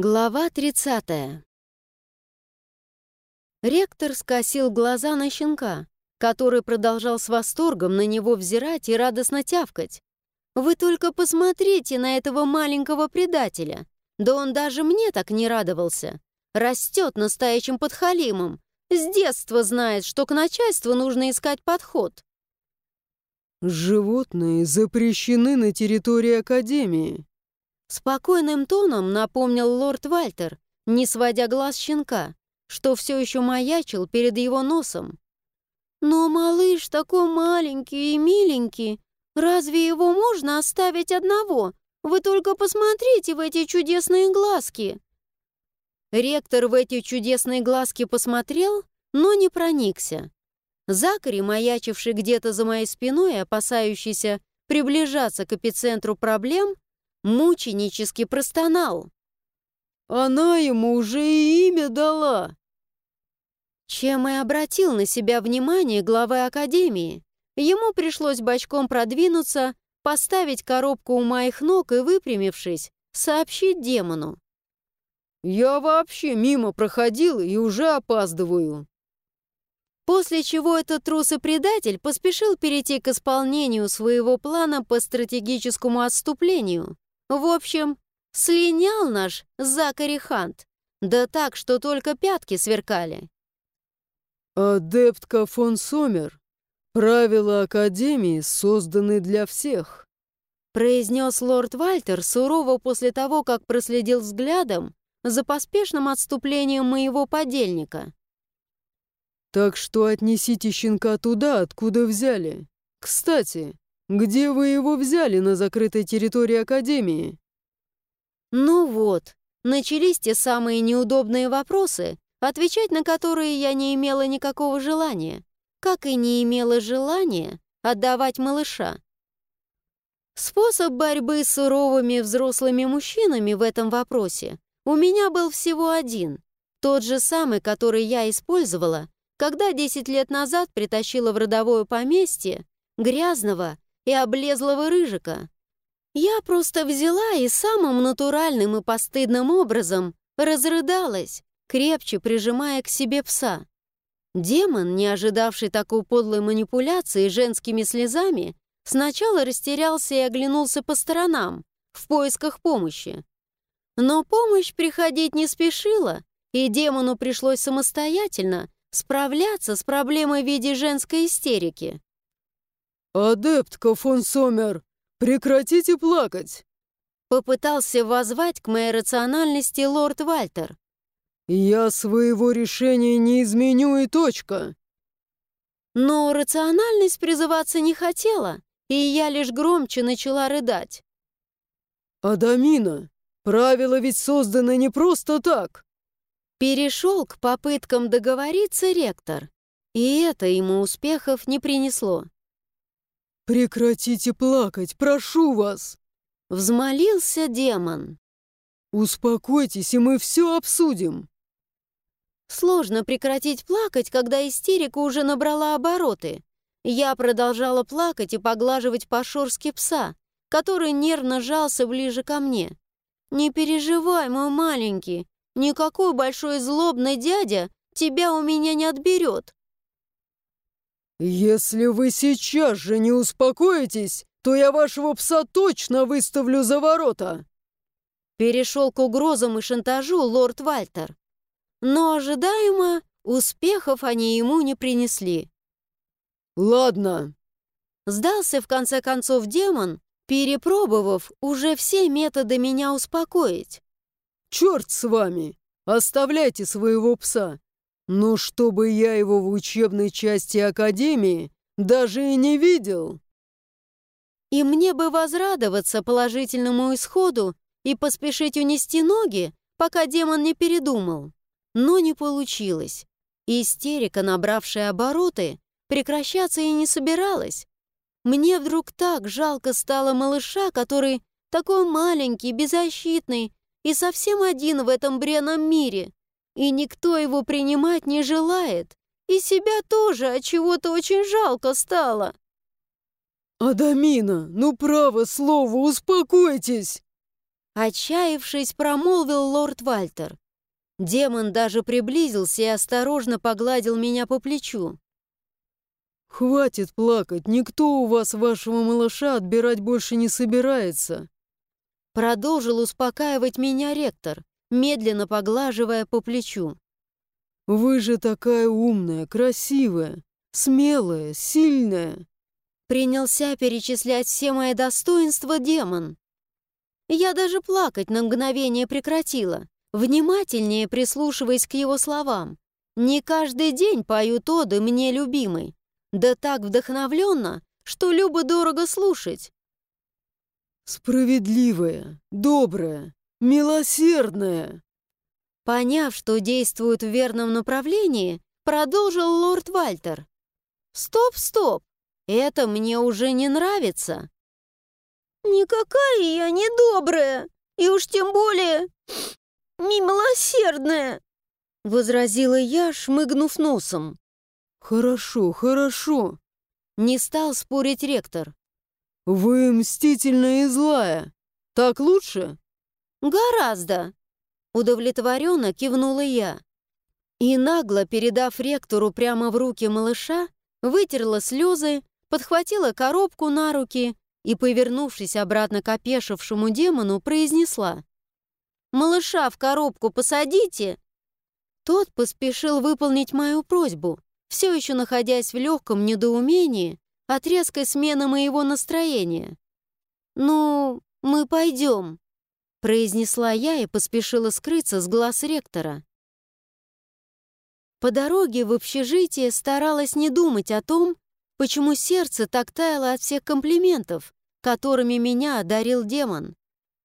Глава 30. Ректор скосил глаза на щенка, который продолжал с восторгом на него взирать и радостно тявкать. «Вы только посмотрите на этого маленького предателя! Да он даже мне так не радовался! Растет настоящим подхалимом! С детства знает, что к начальству нужно искать подход!» «Животные запрещены на территории Академии», Спокойным тоном напомнил лорд Вальтер, не сводя глаз щенка, что все еще маячил перед его носом. «Но малыш такой маленький и миленький. Разве его можно оставить одного? Вы только посмотрите в эти чудесные глазки!» Ректор в эти чудесные глазки посмотрел, но не проникся. Закари, маячивший где-то за моей спиной опасающийся приближаться к эпицентру проблем, мученически простонал. «Она ему уже и имя дала!» Чем и обратил на себя внимание главы Академии. Ему пришлось бочком продвинуться, поставить коробку у моих ног и, выпрямившись, сообщить демону. «Я вообще мимо проходил и уже опаздываю». После чего этот трус и предатель поспешил перейти к исполнению своего плана по стратегическому отступлению. В общем, слинял наш Закари Хант. Да так, что только пятки сверкали. «Адептка фон Сомер, правила Академии созданы для всех», произнес лорд Вальтер сурово после того, как проследил взглядом за поспешным отступлением моего подельника. «Так что отнесите щенка туда, откуда взяли. Кстати, где вы его взяли на закрытой территории Академии?» Ну вот, начались те самые неудобные вопросы, отвечать на которые я не имела никакого желания, как и не имела желания отдавать малыша. Способ борьбы с суровыми взрослыми мужчинами в этом вопросе у меня был всего один, тот же самый, который я использовала, когда 10 лет назад притащила в родовое поместье грязного и облезлого рыжика. Я просто взяла и самым натуральным и постыдным образом разрыдалась, крепче прижимая к себе пса. Демон, не ожидавший такой подлой манипуляции женскими слезами, сначала растерялся и оглянулся по сторонам, в поисках помощи. Но помощь приходить не спешила, и демону пришлось самостоятельно справляться с проблемой в виде женской истерики. «Адептка фон Сомер, прекратите плакать!» Попытался воззвать к моей рациональности лорд Вальтер. «Я своего решения не изменю и точка!» Но рациональность призываться не хотела, и я лишь громче начала рыдать. «Адамина, правила ведь созданы не просто так!» Перешел к попыткам договориться ректор, и это ему успехов не принесло. «Прекратите плакать, прошу вас!» Взмолился демон. «Успокойтесь, и мы все обсудим!» Сложно прекратить плакать, когда истерика уже набрала обороты. Я продолжала плакать и поглаживать по-шорски пса, который нервно жался ближе ко мне. «Не переживай, мой маленький, никакой большой злобный дядя тебя у меня не отберет. «Если вы сейчас же не успокоитесь, то я вашего пса точно выставлю за ворота!» Перешел к угрозам и шантажу лорд Вальтер. Но ожидаемо успехов они ему не принесли. «Ладно». Сдался в конце концов демон, перепробовав уже все методы меня успокоить. «Черт с вами! Оставляйте своего пса! Но чтобы я его в учебной части Академии даже и не видел. И мне бы возрадоваться положительному исходу и поспешить унести ноги, пока демон не передумал. Но не получилось. Истерика, набравшая обороты, прекращаться и не собиралась. Мне вдруг так жалко стало малыша, который такой маленький, беззащитный и совсем один в этом бренном мире и никто его принимать не желает, и себя тоже от чего-то очень жалко стало. «Адамина, ну право слово, успокойтесь!» Отчаявшись, промолвил лорд Вальтер. Демон даже приблизился и осторожно погладил меня по плечу. «Хватит плакать, никто у вас вашего малыша отбирать больше не собирается». Продолжил успокаивать меня ректор, медленно поглаживая по плечу. «Вы же такая умная, красивая, смелая, сильная!» Принялся перечислять все мои достоинства демон. Я даже плакать на мгновение прекратила, внимательнее прислушиваясь к его словам. Не каждый день поют оды мне любимой. Да так вдохновленно, что любо-дорого слушать. «Справедливая, добрая, милосердная!» Поняв, что действует в верном направлении, продолжил лорд Вальтер. «Стоп, стоп! Это мне уже не нравится!» «Никакая я не добрая, и уж тем более милосердная!» Возразила я, шмыгнув носом. «Хорошо, хорошо!» Не стал спорить ректор. «Вы мстительная и злая. Так лучше?» «Гораздо!» Удовлетворенно кивнула я. И нагло, передав ректору прямо в руки малыша, вытерла слезы, подхватила коробку на руки и, повернувшись обратно к опешившему демону, произнесла. «Малыша в коробку посадите!» Тот поспешил выполнить мою просьбу, все еще находясь в легком недоумении от резкой смены моего настроения. «Ну, мы пойдем», произнесла я и поспешила скрыться с глаз ректора. По дороге в общежитие старалась не думать о том, почему сердце так таяло от всех комплиментов, которыми меня одарил демон.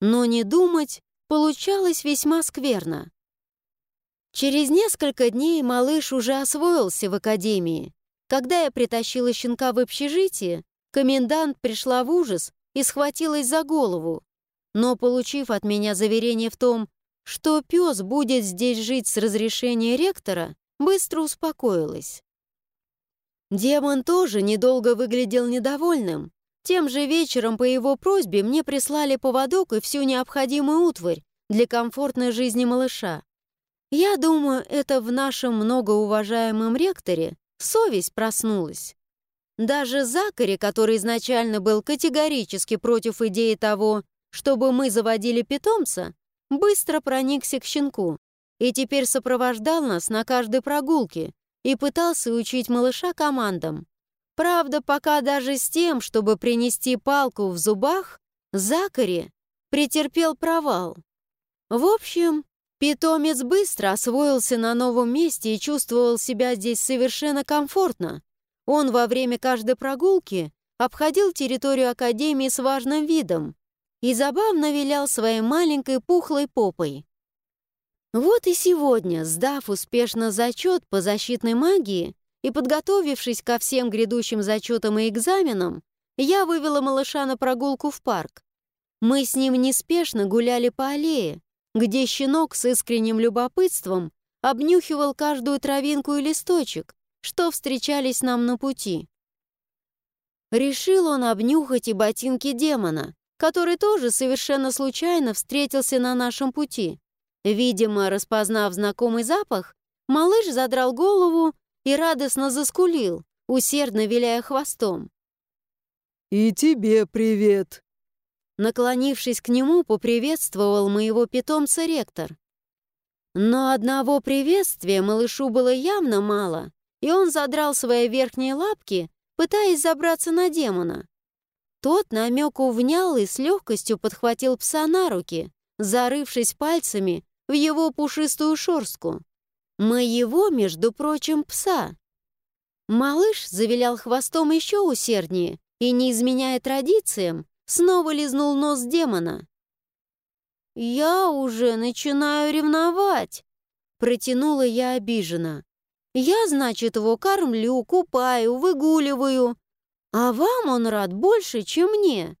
Но не думать получалось весьма скверно. Через несколько дней малыш уже освоился в академии. Когда я притащила щенка в общежитие, комендант пришла в ужас и схватилась за голову но, получив от меня заверение в том, что пес будет здесь жить с разрешения ректора, быстро успокоилась. Демон тоже недолго выглядел недовольным. Тем же вечером по его просьбе мне прислали поводок и всю необходимую утварь для комфортной жизни малыша. Я думаю, это в нашем многоуважаемом ректоре совесть проснулась. Даже Закари, который изначально был категорически против идеи того, чтобы мы заводили питомца, быстро проникся к щенку и теперь сопровождал нас на каждой прогулке и пытался учить малыша командам. Правда, пока даже с тем, чтобы принести палку в зубах, Закари претерпел провал. В общем, питомец быстро освоился на новом месте и чувствовал себя здесь совершенно комфортно. Он во время каждой прогулки обходил территорию Академии с важным видом, и забавно вилял своей маленькой пухлой попой. Вот и сегодня, сдав успешно зачет по защитной магии и подготовившись ко всем грядущим зачетам и экзаменам, я вывела малыша на прогулку в парк. Мы с ним неспешно гуляли по аллее, где щенок с искренним любопытством обнюхивал каждую травинку и листочек, что встречались нам на пути. Решил он обнюхать и ботинки демона, который тоже совершенно случайно встретился на нашем пути. Видимо, распознав знакомый запах, малыш задрал голову и радостно заскулил, усердно виляя хвостом. «И тебе привет!» Наклонившись к нему, поприветствовал моего питомца ректор. Но одного приветствия малышу было явно мало, и он задрал свои верхние лапки, пытаясь забраться на демона. Тот намеку внял и с легкостью подхватил пса на руки, зарывшись пальцами в его пушистую шорстку. Моего, между прочим, пса. Малыш завилял хвостом еще усерднее и, не изменяя традициям, снова лизнул нос демона. «Я уже начинаю ревновать», — протянула я обиженно. «Я, значит, его кормлю, купаю, выгуливаю, а вам он рад больше, чем мне.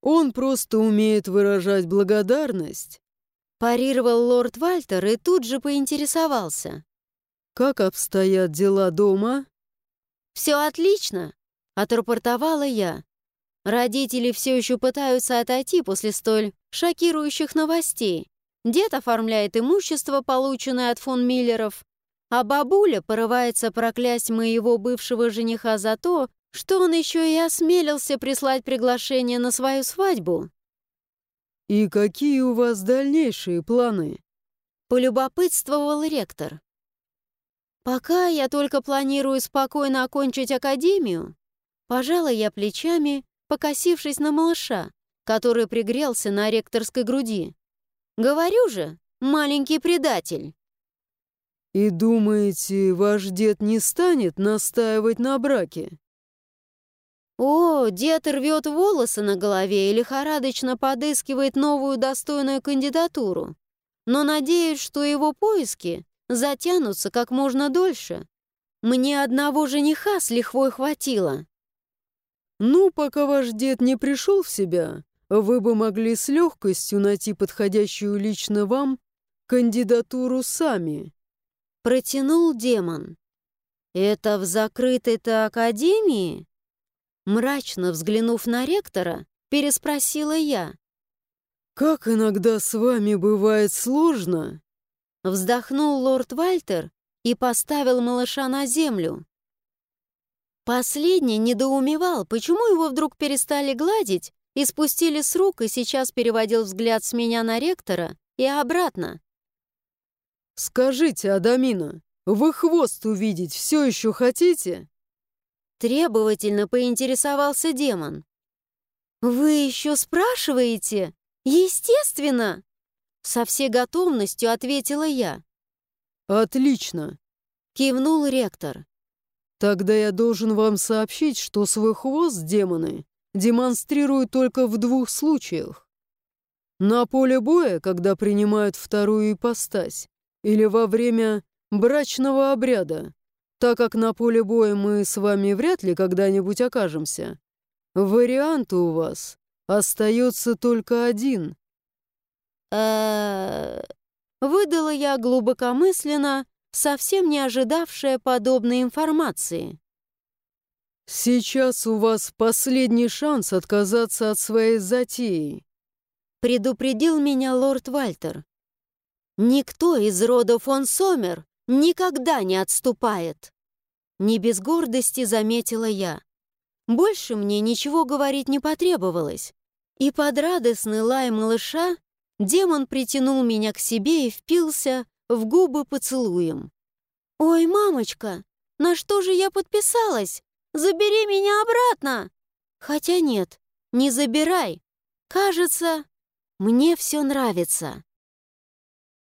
Он просто умеет выражать благодарность. Парировал лорд Вальтер и тут же поинтересовался. Как обстоят дела дома? Все отлично, отрапортовала я. Родители все еще пытаются отойти после столь шокирующих новостей. Дед оформляет имущество, полученное от фон Миллеров, а бабуля порывается проклясть моего бывшего жениха за то, что он еще и осмелился прислать приглашение на свою свадьбу. «И какие у вас дальнейшие планы?» — полюбопытствовал ректор. «Пока я только планирую спокойно окончить академию, пожала я плечами, покосившись на малыша, который пригрелся на ректорской груди. Говорю же, маленький предатель». «И думаете, ваш дед не станет настаивать на браке?» О, дед рвет волосы на голове и лихорадочно подыскивает новую достойную кандидатуру. Но надеюсь, что его поиски затянутся как можно дольше. Мне одного жениха с лихвой хватило. Ну, пока ваш дед не пришел в себя, вы бы могли с легкостью найти подходящую лично вам кандидатуру сами. Протянул демон. Это в закрытой-то академии? Мрачно взглянув на ректора, переспросила я. «Как иногда с вами бывает сложно?» Вздохнул лорд Вальтер и поставил малыша на землю. Последний недоумевал, почему его вдруг перестали гладить и спустили с рук, и сейчас переводил взгляд с меня на ректора и обратно. «Скажите, Адамина, вы хвост увидеть все еще хотите?» Требовательно поинтересовался демон. «Вы еще спрашиваете? Естественно!» Со всей готовностью ответила я. «Отлично!» Кивнул ректор. «Тогда я должен вам сообщить, что свой хвост демоны демонстрируют только в двух случаях. На поле боя, когда принимают вторую ипостась, или во время брачного обряда, так как на поле боя мы с вами вряд ли когда-нибудь окажемся. Вариант у вас остается только один. э Выдала я глубокомысленно, совсем не ожидавшая подобной информации. «Сейчас у вас последний шанс отказаться от своей затеи», предупредил меня лорд Вальтер. «Никто из рода фон Сомер никогда не отступает!» Не без гордости заметила я. Больше мне ничего говорить не потребовалось. И под радостный лай малыша демон притянул меня к себе и впился в губы поцелуем. «Ой, мамочка, на что же я подписалась? Забери меня обратно!» «Хотя нет, не забирай. Кажется, мне все нравится».